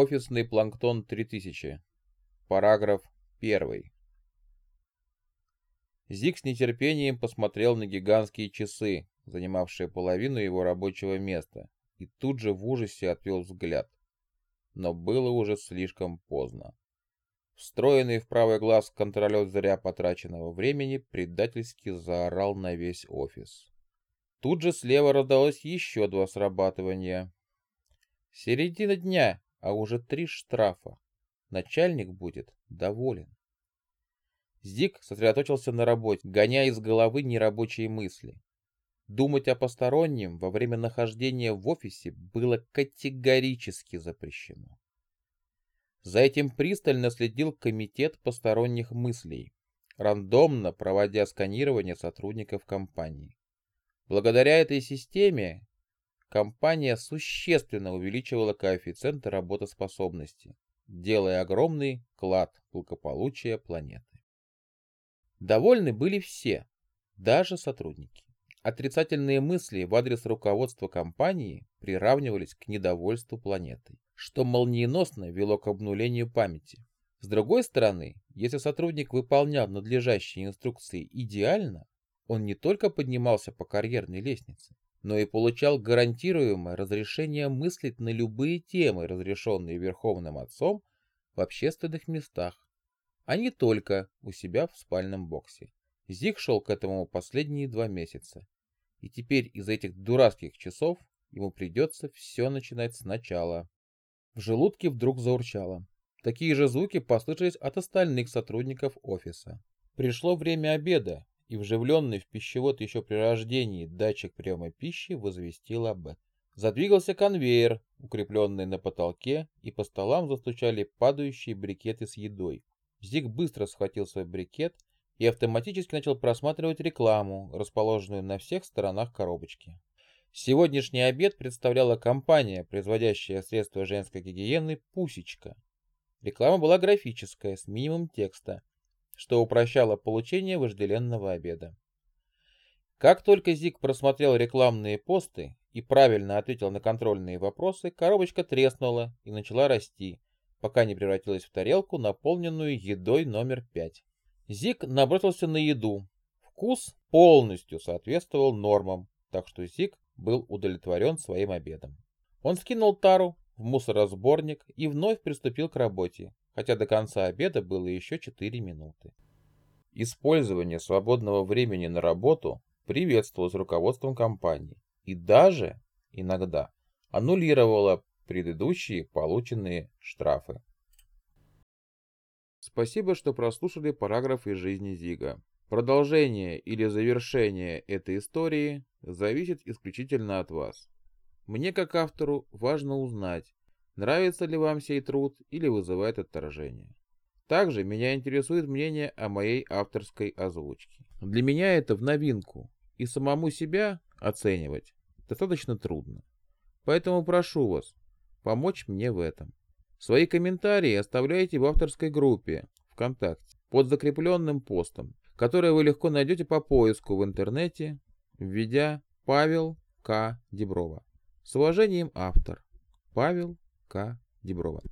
Офисный планктон 3000. Параграф 1. Зиг с нетерпением посмотрел на гигантские часы, занимавшие половину его рабочего места, и тут же в ужасе отвел взгляд. Но было уже слишком поздно. Встроенный в правый глаз контролер зря потраченного времени предательски заорал на весь офис. Тут же слева раздалось еще два срабатывания. Середина дня, а уже три штрафа. Начальник будет доволен. Зик сосредоточился на работе, гоняя из головы нерабочие мысли. Думать о постороннем во время нахождения в офисе было категорически запрещено. За этим пристально следил комитет посторонних мыслей, рандомно проводя сканирование сотрудников компании. Благодаря этой системе компания существенно увеличивала коэффициенты работоспособности, делая огромный клад благополучия планеты. Довольны были все, даже сотрудники. Отрицательные мысли в адрес руководства компании приравнивались к недовольству планетой, что молниеносно вело к обнулению памяти. С другой стороны, если сотрудник выполнял надлежащие инструкции идеально, он не только поднимался по карьерной лестнице, но и получал гарантируемое разрешение мыслить на любые темы, разрешенные Верховным Отцом в общественных местах, а не только у себя в спальном боксе. Зиг шел к этому последние два месяца. И теперь из этих дурацких часов ему придется все начинать сначала. В желудке вдруг заурчало. Такие же звуки послышались от остальных сотрудников офиса. Пришло время обеда, и вживленный в пищевод еще при рождении датчик приема пищи возвестил об этом. Задвигался конвейер, укрепленный на потолке, и по столам застучали падающие брикеты с едой. Зиг быстро схватил свой брикет и автоматически начал просматривать рекламу, расположенную на всех сторонах коробочки. Сегодняшний обед представляла компания, производящая средства женской гигиены «Пусечка». Реклама была графическая, с минимум текста, что упрощало получение вожделенного обеда. Как только Зиг просмотрел рекламные посты и правильно ответил на контрольные вопросы, коробочка треснула и начала расти, пока не превратилась в тарелку, наполненную едой номер пять. Зик набросился на еду. Вкус полностью соответствовал нормам, так что Зик был удовлетворен своим обедом. Он скинул тару в мусоросборник и вновь приступил к работе, хотя до конца обеда было еще 4 минуты. Использование свободного времени на работу приветствовалось руководством компании и даже иногда аннулировало предыдущие полученные штрафы. Спасибо, что прослушали параграф из жизни Зига. Продолжение или завершение этой истории зависит исключительно от вас. Мне, как автору, важно узнать, нравится ли вам сей труд или вызывает отторжение. Также меня интересует мнение о моей авторской озвучке. Для меня это в новинку, и самому себя оценивать достаточно трудно. Поэтому прошу вас, помочь мне в этом. Свои комментарии оставляйте в авторской группе ВКонтакте под закрепленным постом, который вы легко найдете по поиску в интернете, введя Павел К. Деброва. С уважением, автор. Павел К. Деброва.